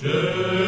Schön.